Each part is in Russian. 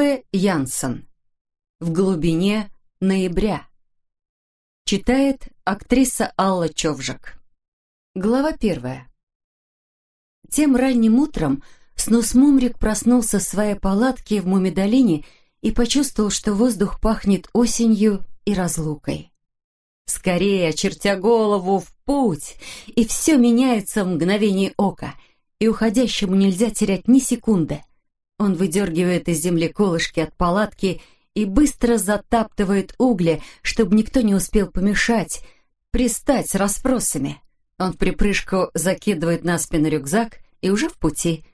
Тове Янсен. В глубине ноября. Читает актриса Алла Човжик. Глава первая. Тем ранним утром Снус Мумрик проснулся в своей палатке в Мумидолине и почувствовал, что воздух пахнет осенью и разлукой. Скорее, очертя голову, в путь, и все меняется в мгновение ока, и уходящему нельзя терять ни секунды. Он выдергивает из земли колышки от палатки и быстро затаптывает угли, чтобы никто не успел помешать, пристать с расспросами. Он в припрыжку закидывает на спину рюкзак и уже в пути.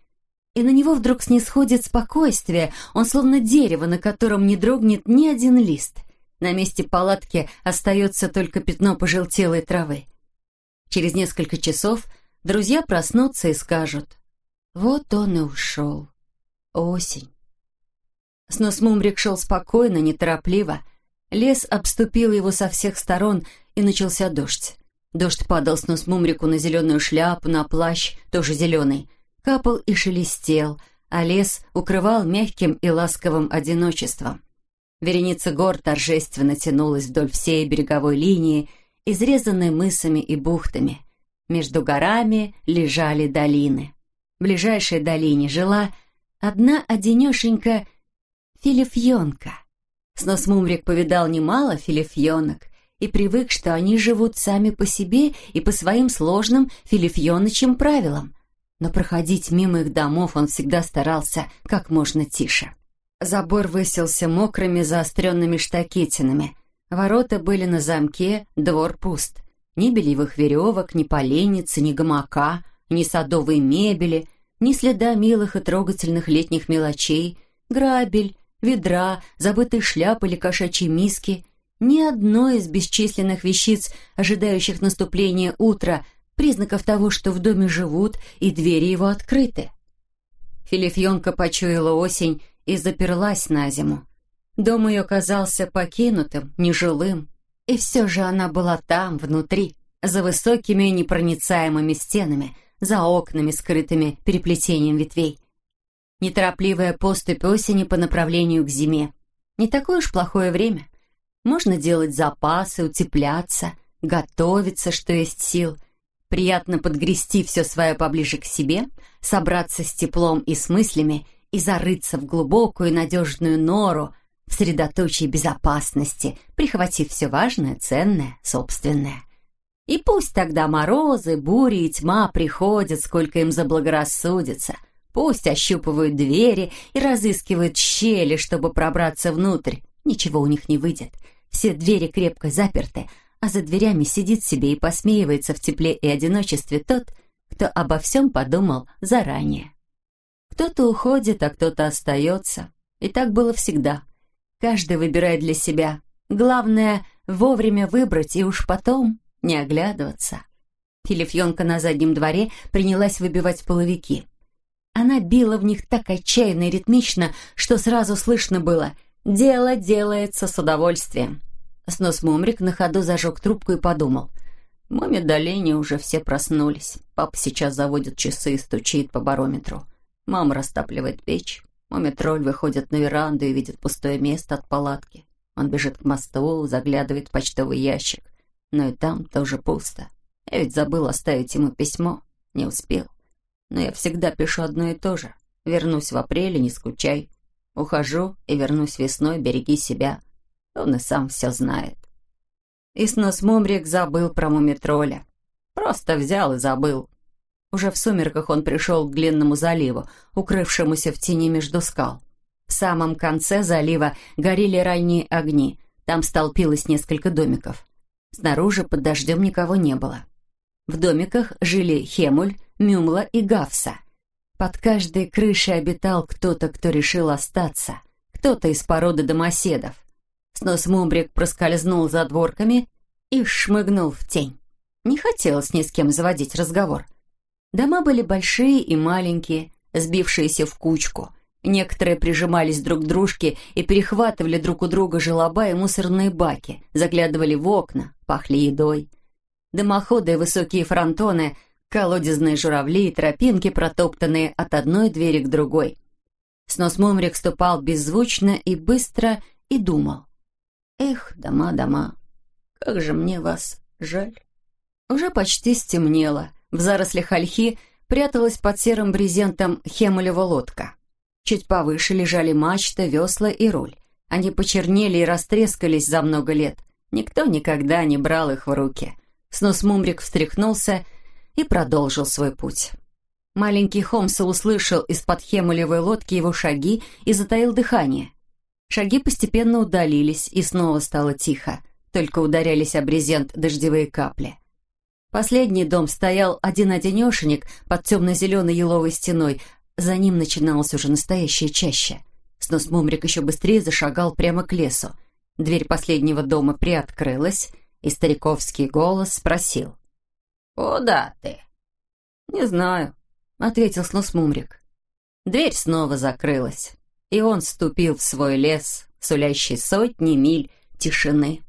И на него вдруг снисходит спокойствие, он словно дерево, на котором не дрогнет ни один лист. На месте палатки остается только пятно пожелтелой травы. Через несколько часов друзья проснутся и скажут «Вот он и ушел. Осень». Снос Мумрик шел спокойно, неторопливо. Лес обступил его со всех сторон, и начался дождь. Дождь падал снос Мумрику на зеленую шляпу, на плащ, тоже зеленый. Капал и шелестел, а лес укрывал мягким и ласковым одиночеством. Вереница гор торжественно тянулась вдоль всей береговой линии, изрезанной мысами и бухтами. Между горами лежали долины. В ближайшей долине жила одна одинешенька Филифьонка. Снос Мумрик повидал немало филифьонок и привык, что они живут сами по себе и по своим сложным филифьоночим правилам. Но проходить мимо их домов он всегда старался как можно тише. Забор высился мокрыми заостренными штакетинами. Ворота были на замке, двор пуст. Ни бельевых веревок, ни поленницы, ни гамака, ни садовой мебели, ни следа милых и трогательных летних мелочей, грабель, ведра, забытой шляпы или кошачьей миски, ни одной из бесчисленных вещиц, ожидающих наступления утра, признаков того, что в доме живут и двери его открыты. Филифьонка почуяла осень и заперлась на зиму. Дом ее казался покинутым, нежилым, и все же она была там, внутри, за высокими непроницаемыми стенами, за окнами, скрытыми переплетением ветвей. Неторопливая поступь осени по направлению к зиме. Не такое уж плохое время. Можно делать запасы, утепляться, готовиться, что есть сил. Приятно подгрести все свое поближе к себе, собраться с теплом и с мыслями и зарыться в глубокую надежную нору, в средоточии безопасности, прихватив все важное, ценное, собственное. И пусть тогда морозы, бури и тьма приходят, сколько им заблагорассудится, Пусть ощупывают двери и разыскивают щели, чтобы пробраться внутрь. Ничего у них не выйдет. Все двери крепко заперты, а за дверями сидит себе и посмеивается в тепле и одиночестве тот, кто обо всем подумал заранее. Кто-то уходит, а кто-то остается. И так было всегда. Каждый выбирает для себя. Главное — вовремя выбрать и уж потом не оглядываться. Филифьонка на заднем дворе принялась выбивать половики — она била в них так отчаянно и ритмично, что сразу слышно было «Дело делается с удовольствием». Снос Мумрик на ходу зажег трубку и подумал. В Мумидолине уже все проснулись. Папа сейчас заводит часы и стучит по барометру. Мама растапливает печь. Мумитроль выходит на веранду и видит пустое место от палатки. Он бежит к мосту, заглядывает в почтовый ящик. Но и там тоже пусто. Я ведь забыл оставить ему письмо. Не успел. Но я всегда пишу одно и то же. Вернусь в апреле, не скучай. Ухожу и вернусь весной, береги себя. Он и сам все знает. И снос Мумрик забыл про мумитроля. Просто взял и забыл. Уже в сумерках он пришел к длинному заливу, укрывшемуся в тени между скал. В самом конце залива горели ранние огни. Там столпилось несколько домиков. Снаружи под дождем никого не было. В домиках жили Хемуль, Мюмла и Гавса. Под каждой крышей обитал кто-то, кто решил остаться, кто-то из породы домоседов. Снос Мумбрик проскользнул за дворками и шмыгнул в тень. Не хотелось ни с кем заводить разговор. Дома были большие и маленькие, сбившиеся в кучку. Некоторые прижимались друг к дружке и перехватывали друг у друга желоба и мусорные баки, заглядывали в окна, пахли едой. Дымоходы высокие фронтоны колодезные журавли и тропинки, протоптанные от одной двери к другой. Снос Мумрик ступал беззвучно и быстро и думал. «Эх, дома, дома, как же мне вас жаль». Уже почти стемнело. В зарослях ольхи пряталась под серым брезентом хемолева лодка. Чуть повыше лежали мачта, весла и руль. Они почернели и растрескались за много лет. Никто никогда не брал их в руки. Снос Мумрик встряхнулся и продолжил свой путь. Маленький Холмс услышал из-под хемулевой лодки его шаги и затаил дыхание. Шаги постепенно удалились, и снова стало тихо, только ударялись о брезент дождевые капли. Последний дом стоял один-одинешенек под темно-зеленой еловой стеной, за ним начиналась уже настоящая чаща. Снос Мумрик еще быстрее зашагал прямо к лесу. Дверь последнего дома приоткрылась, и стариковский голос спросил. «Куда ты?» «Не знаю», — ответил Снус Мумрик. Дверь снова закрылась, и он вступил в свой лес, сулящий сотни миль тишины.